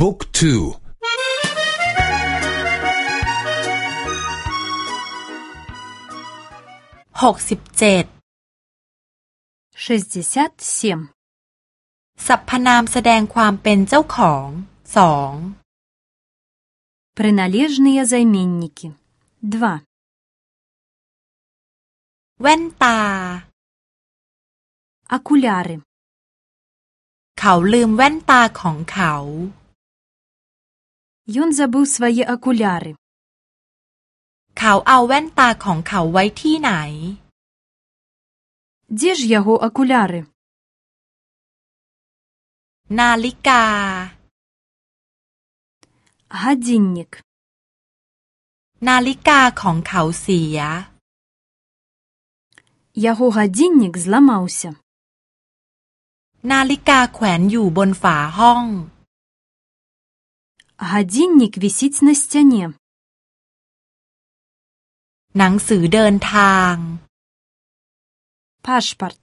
บุ๊กทูหกสิบเจ็ดสรรพนามแสดงความเป็นเจ้าของสอง Приналежные заменники. 2. แว่นตา Окуляры. เขาลืมแว่นตาของเขา Ён забыл свои окуляры. เขาเอาแว่นตาของเขาไว้ที่ไหน Где ж яго окуляры? นาฬิกา Годинник. นาฬิกาของเขาเสีย Яго годинник зламаўся. นาฬิกาแขวนอยู่บนฝาห้อง Годинник висіць на сцяне. หนังสือเดินทาง Пашпарт.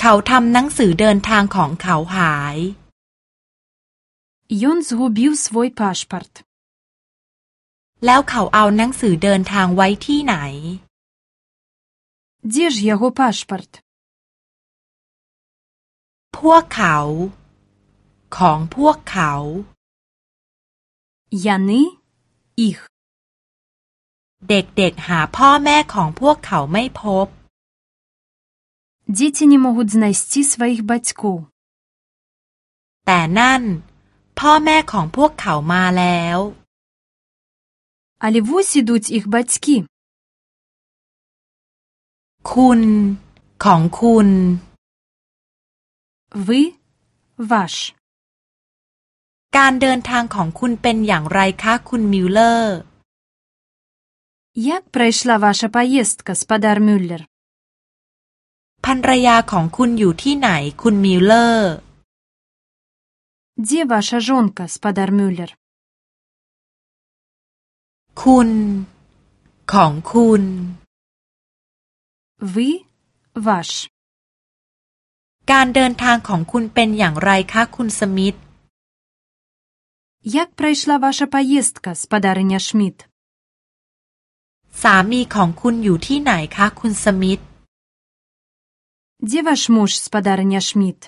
เขาทำหนังสือเดินทางของเขาหาย Ён згубіў свой пашпарт. แล้วเขาเอาหนังสือเดินทางไว้ที่ไหน Дзе ж яго пашпарт? พวกเขา ของพวกเขา Яны іх. เด็กๆหาพ่อแม่ของพวกเขาไม่พบ Дзеці не могуць знайсці сваіх бацькоў. แต่นั่น พ่อแม่ของพวกเขามาแล้ว Але вось ідуць іх бацькі. คุณ ของคุณ Вы ваш. การเดินทางของคุณเป็นอย่างไรคะ คุณมิลเลอร์ Як прайшла ваша паездка, спадар Мюллер? ภรรยาของคุณอยู่ที่ไหน คุณมิลเลอร์ Дзе ваша жонка, спадар Мюллер? คุณ ของคุณ Вы ваш. การเดินทางของคุณเป็นอย่างไรคะ คุณสมิธ Як прайшла ваша паездка, спадарыня Шмидт? สามีของคุณอยู่ที่ไหนคะ คุณสมิธ Дзе ваш муж, спадарыня Шмидт?